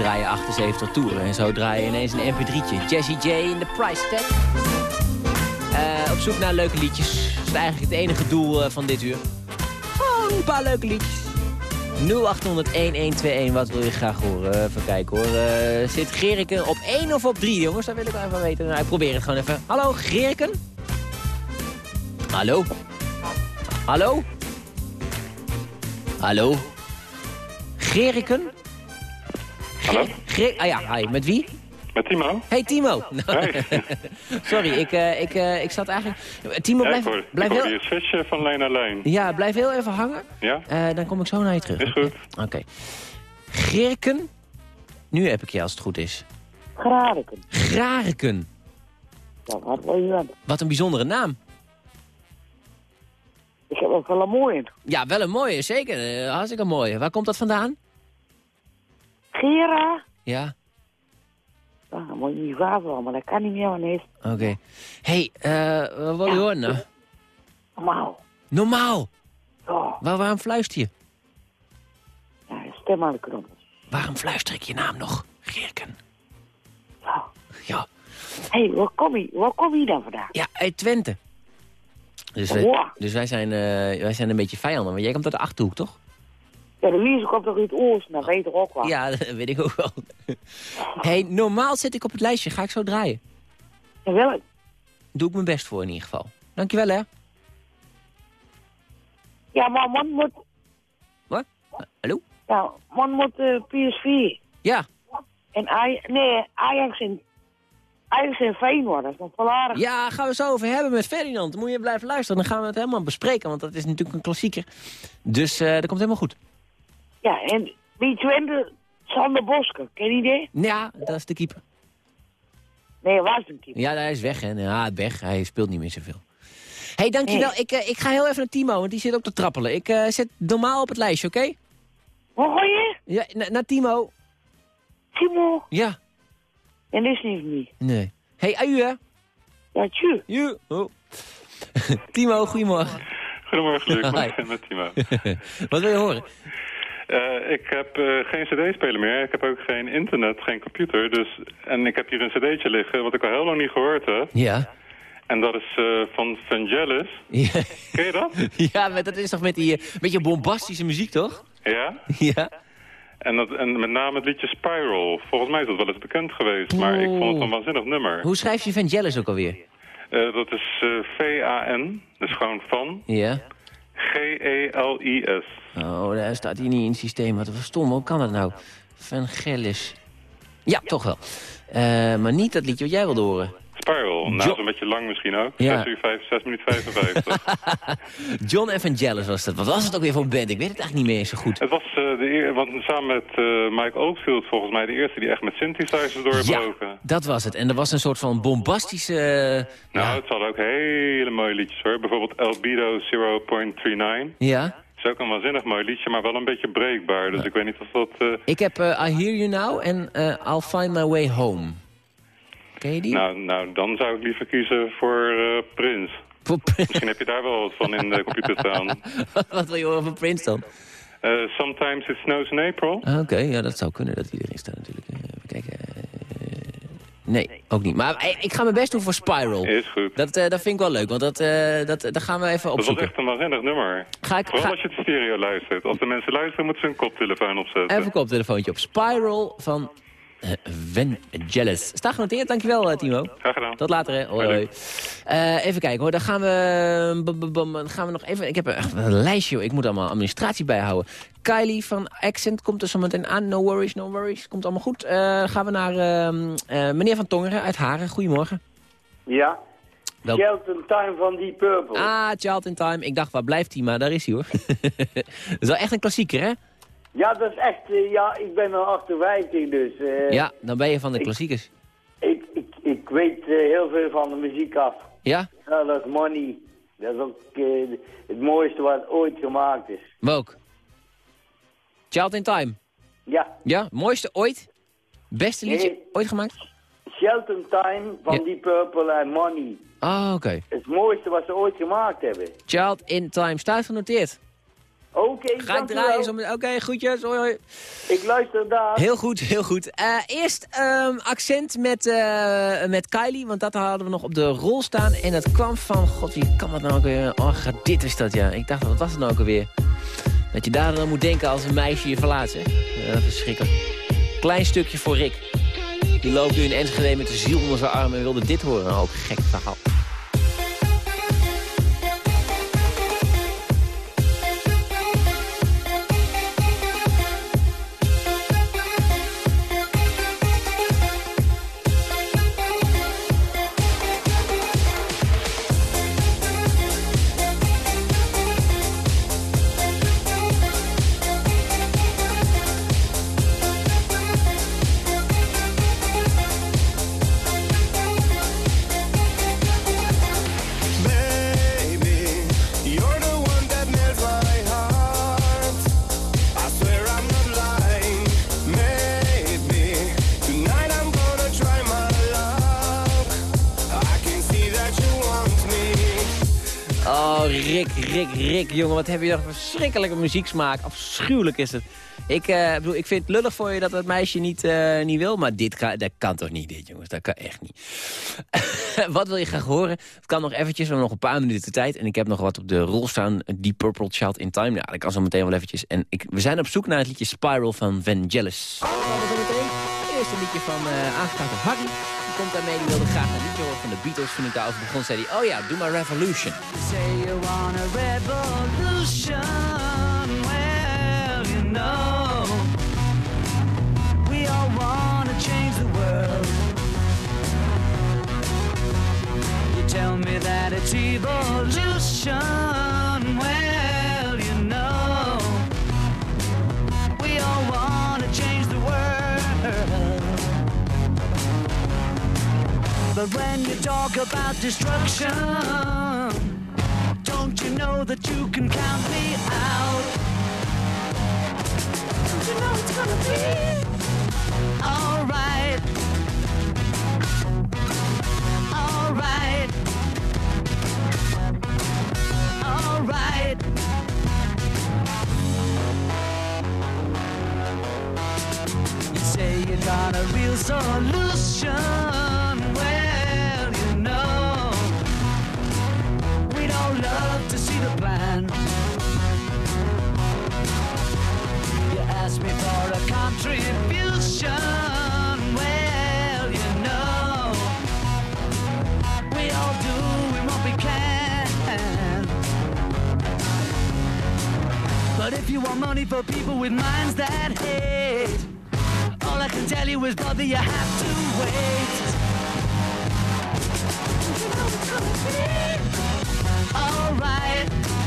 Draaien 78 toeren. En zo draai je ineens een mp3'tje. Jazzy J in de price tag. Eh, op zoek naar leuke liedjes. Dat is eigenlijk het enige doel eh, van dit uur. Een paar leuke liedjes. 0800-1121, wat wil je graag horen? Even kijken hoor. Eh, zit Gerike op 1 of op 3, jongens? Dat wil ik wel even weten. Nou, ik probeer het gewoon even. Hallo, Gerike? Hallo? Hallo? Hallo? Geriken? Hallo? Ah ja, hi. Met wie? Met Timo? Hey Timo. Hey. *laughs* Sorry, ik, eh, ik, eh, ik zat eigenlijk... Timo, ja, blijf, ik hoor, blijf ik hoor heel... die van lijn naar lijn. Ja, blijf heel even hangen. Ja? Eh, dan kom ik zo naar je terug. Is goed. Oké. Gerken? Nu heb ik je als het goed is. Grariken. Grariken. Ja, wat wil je dan? Wat een bijzondere naam. Ik heb ook wel een mooie. Ja, wel een mooie, zeker. Hartstikke mooi. Waar komt dat vandaan? Gera? Ja, Ja, dan moet je niet maar dat kan niet meer, wanneer. oké. hey, eh, wat wil je horen nou? Normaal. Normaal. Ja, Waar, waarom fluister je? ja stem aan de knop. Waarom fluister ik je naam nog? Gerken. Ja. Ja. Hé, hey, waar kom je, waar kom je dan vandaan? Ja, uit Twente. Dus, wij, dus wij, zijn, eh, wij zijn een beetje vijanden, want jij komt uit de Achterhoek, toch? Ja, de Lies komt toch uit oosten, dat weet toch ook wel. Ja, *laughs* dat weet ik ook wel. hey, normaal zit ik op het lijstje. Ga ik zo draaien? Ja, wel. Doe ik mijn best voor in ieder geval. Dankjewel, hè. Ja, maar man moet, Wat? Hallo? ja, man moet eh, PSV. Ja. En Aj nee, Ajax en, Ajax en Feyenoord, dat is nog aardig. Ja, gaan we zo over hebben met Ferdinand. Dan moet je blijven luisteren. Dan gaan we het helemaal bespreken, want dat is natuurlijk een klassieker. Dus eh dat komt helemaal goed. Ja, en wie Twente, Sander Bosker, ken je die? Ja, dat is de keeper. Nee, waar is een keeper? Ja, hij is weg, hè. Ja, weg. Hij speelt niet meer zoveel. hey, dankjewel. Ik, eh, ik ga heel even naar Timo, want die zit ook te trappelen. Ik eh, zet normaal op het lijstje, oké? Waar ga je? Ja, na- naar Timo. Timo? Ja. En is niet van mij. Nee. hey, aju, hè? Ja, tju. Ju. Oh. *laughs* Timo, goedemorgen. Goedemorgen, Luc. Hi. Met, met Timo. *laughs* Wat wil je horen? Eh, ik heb eh, geen cd-speler meer. Ik heb ook geen internet, geen computer. Dus, en ik heb hier een cd'tje liggen, wat ik al heel lang niet gehoord heb. Ja. En dat is eh, van Vangelis. Ja. Ken je dat? *laughs* Ja, maar dat is toch met die beetje bombastische muziek, toch? Ja? Ja. En, dat, en met name het liedje Spiral. Volgens mij is dat wel eens bekend geweest, maar ik vond het een waanzinnig nummer. Hoe schrijf je Vangelis ook alweer? Dat is V-A-N, dus gewoon van, Ja. G-E-L-I-S. Oh, daar staat hij niet in het systeem. Wat stom, hoe kan dat nou? Vangelis. Ja, toch wel. Eh, maar niet dat liedje wat jij wilde horen. Spiral, nou, een beetje lang misschien ook. Ja. 6 uur 5, 6 minuten 55. *laughs* John Evangelis was dat. Wat was het ook weer voor een band? Ik weet het eigenlijk niet meer zo goed. Het was eh, de want samen met eh, Mike Oldfield volgens mij de eerste die echt met synthesizers doorbroken. Dat was het. En er was een soort van bombastische... eh, Nou, het hadden ook hele mooie liedjes hoor. Bijvoorbeeld Albedo 0.39. Ja. is ook een waanzinnig mooi liedje, maar wel een beetje breekbaar. Dus ik weet niet of dat... Ik heb I Hear You Now en I'll Find My Way Home. Ken je die? nou, nou, dan zou ik liever kiezen voor eh Prins. Misschien heb je daar wel wat van in de computer staan. *laughs* Wat wil je horen van Prince dan? Eh, Sometimes It Snows in April. Oké, ja, dat zou kunnen dat die erin staat natuurlijk. Even kijken. eh, nee, ook niet. Maar ik ga mijn best doen voor Spiral. Is goed. Dat, dat vind ik wel leuk, want dat, eh dat, dat gaan we even Dat was opzoeken. echt een waanzinnig nummer. Ga ik- Vooral ga- als je het stereo luistert. Als de mensen luisteren, moeten ze een koptelefoon opzetten. Even een koptelefoontje op. Spiral van uh, Vangelis. Sta genoteerd, dankjewel eh, Timo. Graag gedaan. Tot later, hè. Hoi, hoi. Eh, even kijken hoor, dan gaan we, bum, dan gaan we nog even... Ik heb echt een lijstje, joh. ik moet allemaal administratie bijhouden. Kylie van Accent komt er zo meteen aan. No worries, no worries. Komt allemaal goed. Eh, dan gaan we naar ehm, eh, meneer Van Tongeren uit Haren. Goedemorgen. Ja. Wel- Shelton Time van Deep Purple. Ah, Child in Time. Ik dacht, waar blijft hij? Maar daar is hij hoor. *laughs* dat is wel echt een klassieker, hè? Ja, dat is echt... eh, ja, ik ben al 58, dus... eh, ja, dan ben je van de ik- klassiekers. Ik, ik, ik weet eh, heel veel van de muziek af. Ja? Ja, dat is Money. Dat is ook het mooiste wat ooit gemaakt is. Welk? Child in Time. Ja. Ja, mooiste ooit? Beste liedje ooit gemaakt? Shelton Time van Ja. Deep Purple en Money. Ah, oké. Het mooiste wat ze ooit gemaakt hebben. Child in Time. Staat genoteerd. Oké, Ga ik draaien Oké, groetjes. Hoi, hoi. Ik luister daar. Heel goed, heel goed. Eh, eerst ehm, accent met, eh, met Kylie, want dat hadden we nog op de rol staan. En dat kwam van, god, wie kan dat nou ook weer? Oh, dit is dat, ja. Ik dacht, wat was het nou ook alweer? Dat je daar dan moet denken als een meisje je verlaat, hè? Ja, verschrikkelijk. Klein stukje voor Rick. Die loopt nu in Enschede met de ziel onder zijn arm en wilde dit horen. Ook gek verhaal. Jongen, wat heb je een verschrikkelijke muzieksmaak. Afschuwelijk is het. Ik, eh, bedoel, ik vind het lullig voor je dat dat meisje niet, eh, niet wil, maar dit kan, dat kan toch niet, dit jongens. Dat kan echt niet. *laughs* wat wil je graag horen? Het kan nog eventjes, we hebben nog een paar minuten tijd. En ik heb nog wat op de rol staan, Deep Purple Child in Time. Ja, dat kan zo meteen wel eventjes. En ik, we zijn op zoek naar het liedje Spiral van Vangelis. Eerst een liedje van uh, Harry. Komt daarmee, die wilde graag een liedje horen van de Beatles. Toen ik daarover begon, zei hij, oh ja, doe maar Revolution. Say you want a revolution. Well, you know, we all want to change the world. You tell me that it's evolution. Well, But when you talk about destruction, don't you know that you can count me out? Don't you know it's gonna be alright? Alright. Alright. Say you got a real solution. But if you want money for people with minds that hate, all I can tell you is, brother, you have to wait. Alright.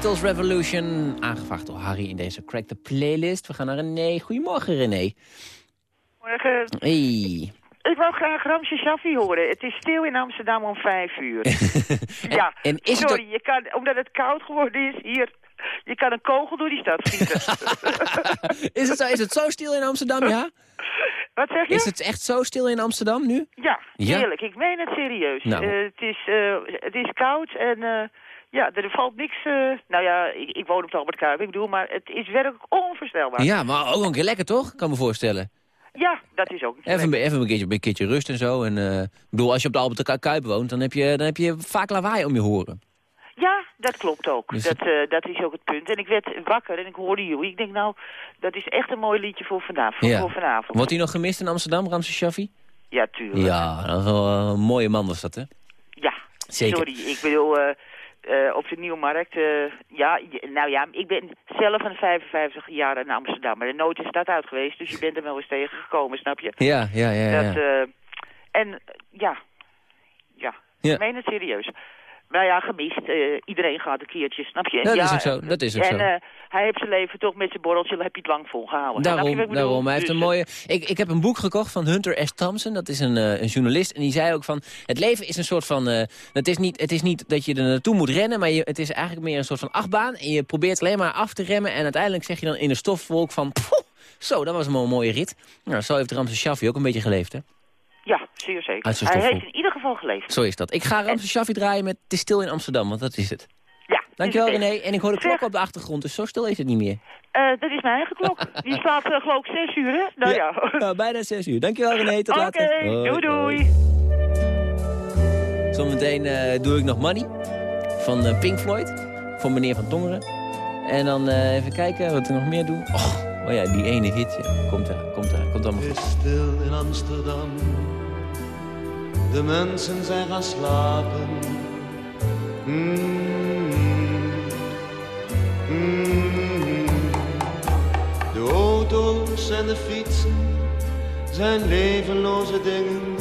Beatles, Revolution. Aangevraagd door Harry in deze Crack the Playlist. We gaan naar René. Goedemorgen, René. Morgen. Hey. Ik wou graag Ramse Shaffi horen. Het is stil in Amsterdam om vijf uur. *laughs* ja, en is het sorry, je kan, omdat het koud geworden is hier... Je kan een kogel door die stad schieten. *laughs* Is het, zo, is het zo stil in Amsterdam, ja? *laughs* Wat zeg je? Is het echt zo stil in Amsterdam nu? Ja, Ja? heerlijk. Ik meen het serieus. Nou. Eh, het, is, eh, het is koud en eh, ja, er valt niks... eh, nou ja, ik, ik woon op de Albert Kuip, ik bedoel, maar het is werkelijk onvoorstelbaar. Ja, maar ook een keer lekker, toch? Kan me voorstellen. Ja, dat is ook Even, even een, keertje, een keertje rust en zo. En, eh, ik bedoel, als je op de Albert Ku- Kuip woont, dan heb, je, dan heb je vaak lawaai om je horen. Ja, dat klopt ook. Dus- Dat, eh, dat is ook het punt. En ik werd wakker en ik hoorde jullie. Ik denk, nou, dat is echt een mooi liedje voor vanavond. Voor vanavond. Wordt hij nog gemist in Amsterdam, Ramses Shaffi? Ja, tuurlijk. Ja, een mooie man was dat, hè? Ja, Zeker. sorry. Ik bedoel, eh, op de Nieuwmarkt, eh ja, nou ja, ik ben zelf een 55 jaar in Amsterdam. Maar nooit is stad uit geweest, dus je bent er wel eens tegengekomen, snap je? Ja, ja, ja. ja. Dat, eh, en ja, ja, Ja. ik meen het serieus. Nou ja, gemist. eh, iedereen gaat een keertje, snap je? Dat ja, is ook zo, dat is ook en, zo. eh, hij heeft zijn leven toch met zijn borreltje, heb je het lang volgehouden. Daarom, daarom. Hij heeft een Dus, mooie... Ik, ik heb een boek gekocht van Hunter S. Thompson. Dat is een, eh, een journalist. En die zei ook van... Het leven is een soort van... eh, het, is niet, het is niet dat je er naartoe moet rennen. Maar je, het is eigenlijk meer een soort van achtbaan. En je probeert alleen maar af te remmen. En uiteindelijk zeg je dan in de stofwolk van... "Poeh, zo, dat was een mooie rit. Nou, zo heeft Ramses Shaffi ook een beetje geleefd, hè? Zeer zeker. Uit zijn Hij heeft in ieder geval geleefd. Zo is dat. Ik ga Ramses Shaffi draaien met Het is stil in Amsterdam, want dat is het. Ja. Dankjewel het René. En ik hoor de klok op de achtergrond, dus zo stil is het niet meer. Eh, dat is mijn eigen klok. *laughs* Die staat eh, geloof ik zes uur, hè? Nou ja. *laughs* Nou, bijna zes uur. Dankjewel René, tot Oké, later. doei doei. Zometeen eh, doe ik nog Money van Pink Floyd. Van meneer Van Tongeren. En dan eh, even kijken wat ik nog meer doe. Och, oh ja, die ene hit. Ja. Komt er, komt er, komt allemaal Het goed. is stil in Amsterdam. De mensen zijn gaan slapen. Mm. Mm. De auto's en de fietsen zijn levenloze dingen.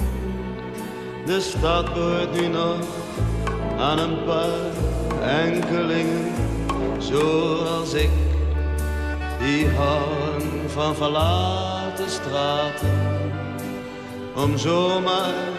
De stad behoort nu nog aan een paar enkelingen. Zoals ik, die houden van verlaten straten. Om zomaar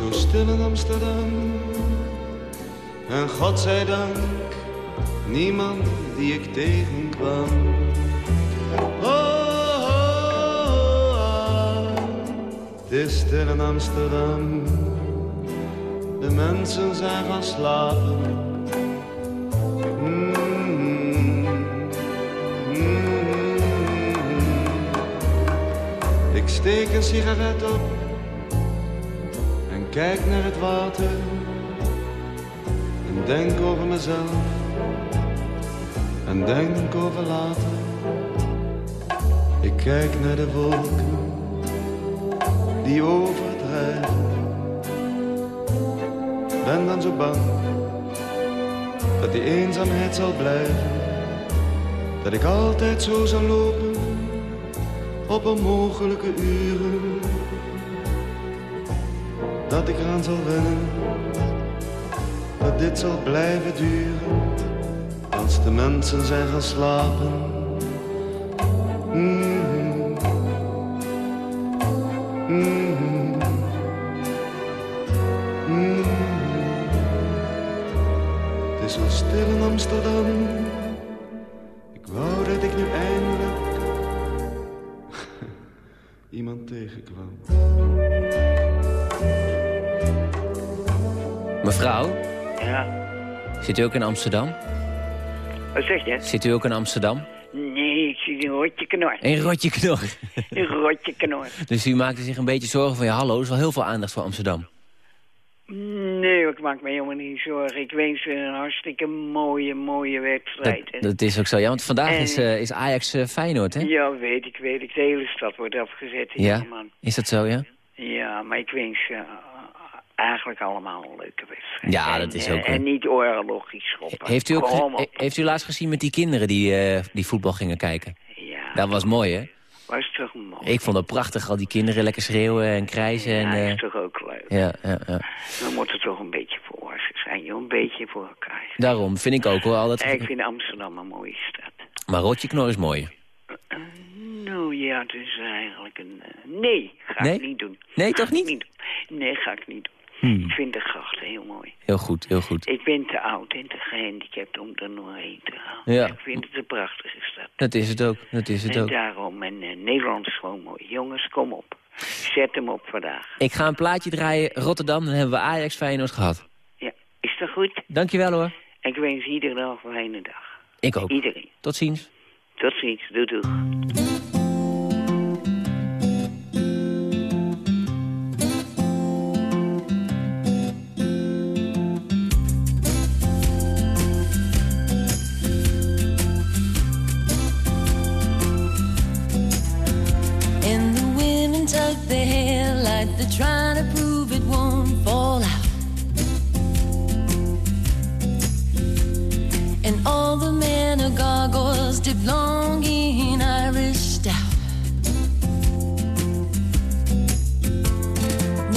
Zo stil in Amsterdam. En God zij dank, niemand die ik tegenkwam. Oh, oh, oh, het is stil in Amsterdam. De mensen zijn gaan slapen. Mm, mm. Ik steek een sigaret op kijk naar het water en denk over mezelf en denk over later. Ik kijk naar de wolken die overdrijven. Ben dan zo bang dat die eenzaamheid zal blijven. Dat ik altijd zo zal lopen op onmogelijke uren. Dat ik eraan zal wennen, dat dit zal blijven duren. Als de mensen zijn gaan slapen. Mhm. Mhm. Het is zo stil in Amsterdam. Ik wou dat ik nu eindelijk *laughs* iemand tegenkwam. Mevrouw, Ja, zit u ook in Amsterdam? wat zeg je? Zit u ook in Amsterdam? Nee, ik zie een rotje knor. Een rotje knor. *laughs* Een rotje knor. Dus u maakte zich een beetje zorgen van... ja, hallo, er is wel heel veel aandacht voor Amsterdam. Nee, ik maak me helemaal niet zorgen. Ik wens een hartstikke mooie, mooie wedstrijd. Dat is ook zo. Ja, want vandaag En- is, eh, is Ajax eh, Feyenoord, hè? Ja, weet ik, weet ik. De hele stad wordt afgezet, Ja? jongeman. Is dat zo, ja? Ja, maar ik wens eh, eigenlijk allemaal een leuke wedstrijd. Ja, En, dat is eh, ook... eh, En niet oorlogisch schoppen. heeft, u ook he- heeft u laatst gezien met die kinderen die, eh, die voetbal gingen kijken? Ja. Dat was mooi, hè? Was toch mooi. Ik vond het prachtig, al die kinderen lekker schreeuwen en krijzen. En, Ja, eh, is toch ook leuk. ja, ja, ja. We moeten toch een beetje volwassen zijn, joh. Een beetje voor elkaar. Daarom vind ik ook wel altijd... Ik vind Amsterdam een mooie stad. Maar Rotje Knor is mooi. Nou ja, het is eigenlijk een... eh, nee, ga Nee? ik niet doen. Nee, toch Ga niet? doen. Nee, ga ik niet doen. Hmm. Ik vind de grachten heel mooi. Heel goed, heel goed. Ik ben te oud en te gehandicapt om er nog heen te gaan. Ja. Ik vind het een prachtige stad. Dat is het ook, dat is het en ook. daarom, en eh, Nederland is gewoon mooi. Jongens, kom op. Zet hem op vandaag. Ik ga een plaatje draaien, Rotterdam, dan hebben we Ajax Feyenoord gehad. Ja, is dat goed? Dankjewel hoor. Ik wens iedereen nog een fijne dag. Ik ook. Iedereen. Tot ziens. Tot ziens. Doei doei. Trying to prove it won't fall out. And all the men are gargoyles dipped long in Irish stout.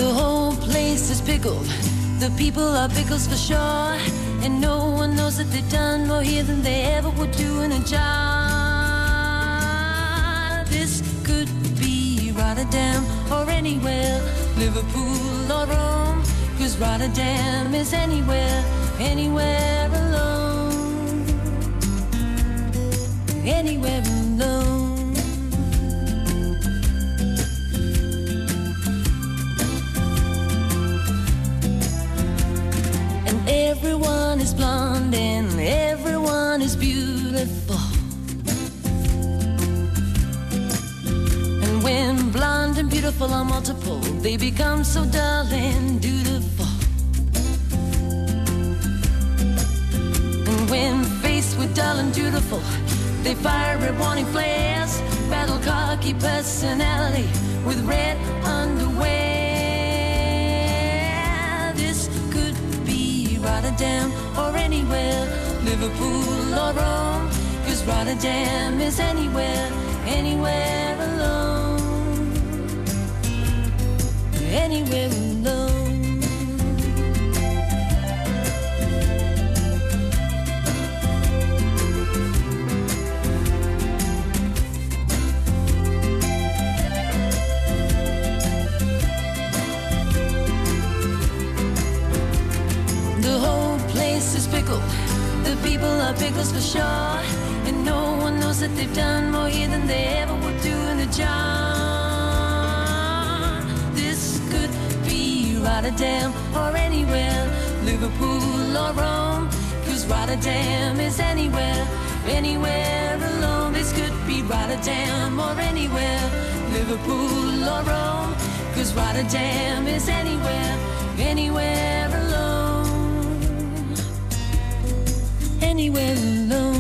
The whole place is pickled. The people are pickles for sure. And no one knows that they've done more here than they ever would do in a job. This could be Rotterdam or anywhere, Liverpool or Rome. Cause Rotterdam is anywhere, anywhere alone. Anywhere alone. And everyone is blonde and everyone is beautiful. Beautiful are multiple, they become so dull and dutiful. And when faced with dull and dutiful, they fire red warning flares, battle cocky personality with red underwear. This could be Rotterdam or anywhere, Liverpool or Rome. Cause Rotterdam is anywhere, anywhere Anywhere Rotterdam or anywhere, Liverpool or Rome. Cause Rotterdam is anywhere, anywhere alone. This could be Rotterdam or anywhere, Liverpool or Rome. Cause Rotterdam is anywhere, anywhere alone. Anywhere alone.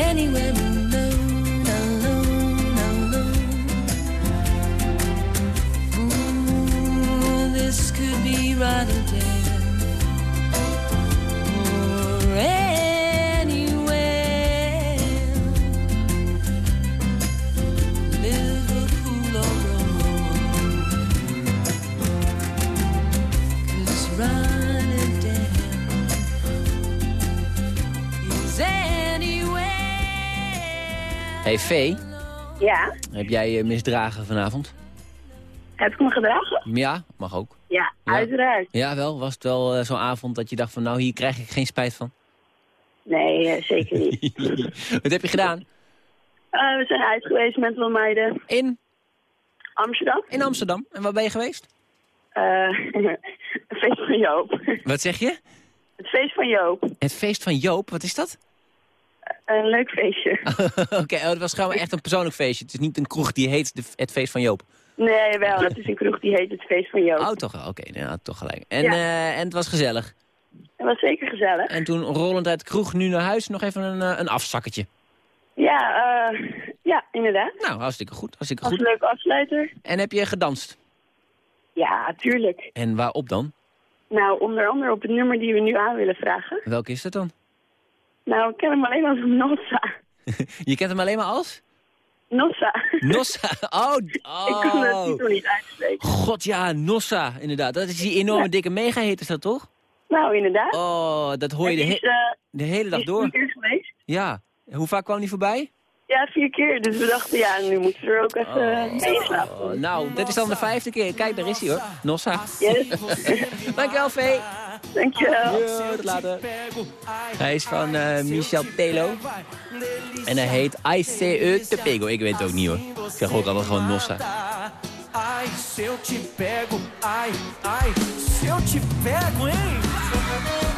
Anywhere alone. Alone, alone. Ooh, this could be Rotterdam. Hey Vee, Ja, heb jij je misdragen vanavond? heb ik me gedragen? Ja, mag ook. Ja, Ja. uiteraard. Ja, wel. Was het wel eh, zo'n avond dat je dacht van nou, hier krijg ik geen spijt van? Nee, eh, zeker niet. *laughs* Wat heb je gedaan? Eh, we zijn uit geweest met wat meiden. In? Amsterdam. In Amsterdam. En waar ben je geweest? Eh, *laughs* een feest van Joop. Wat zeg je? Het feest van Joop. Het feest van Joop, wat is dat? Een leuk feestje. *laughs* Oké, oh, dat was gewoon echt een persoonlijk feestje. Het is niet een kroeg die heet de, het feest van Joop. Nee, wel. Het is een kroeg die heet het feest van Joop. Oh, toch wel. Oké, ja, toch gelijk. En, Ja. eh, en het was gezellig. Dat was zeker gezellig. En toen rollend uit de kroeg, nu naar huis, nog even een, eh, een afzakketje. Ja, eh, ja, inderdaad. Nou, hartstikke goed. Hartstikke Als goed. leuke afsluiter. En heb je gedanst? Ja, tuurlijk. En waarop dan? Nou, onder andere op het nummer die we nu aan willen vragen. Welke is dat dan? Nou, ik ken hem alleen als Nossa. *laughs* Je kent hem alleen maar als? Nossa. Nossa. *laughs* Oh, Ik kon de oh. titel niet uitspreken. God ja, Nossa, inderdaad. Dat is die enorme Ja. dikke mega-hit, is dat toch? Nou, inderdaad. Oh, dat hoor je de, En die he- is, eh, de hele dag die is door. geweest. Ja. Hoe vaak kwam die voorbij? Ja, vier keer. Dus we dachten, ja, nu moeten we er ook even uh, meeslapen. Oh, nou, dit is dan de vijfde keer. Kijk, daar is hij hoor. Nossa. Yes. *laughs* Dankjewel, Vee. Dankjewel. Yo, tot later. Hij is van eh, Michel Telo. En hij heet ICE Te Pego. Ik weet het ook niet hoor. Ik zeg ook altijd gewoon Nossa. Ai, se eu te pego, ai, ai, se eu te pego, hein?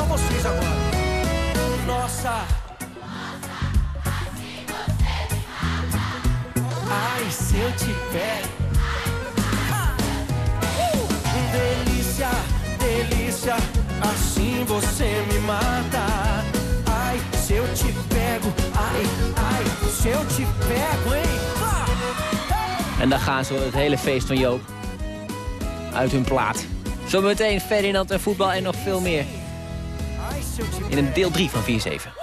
Só vocês agora. Nossa. Ai, se eu te pego. Uh! Delícia, delícia, assim você me mata. Ai, se eu te pego, ai, ai, se eu te pego, hein? En dan gaan ze het hele feest van Joop uit hun plaat. Zometeen Ferdinand en voetbal en nog veel meer. In een deel 3 van 4-7.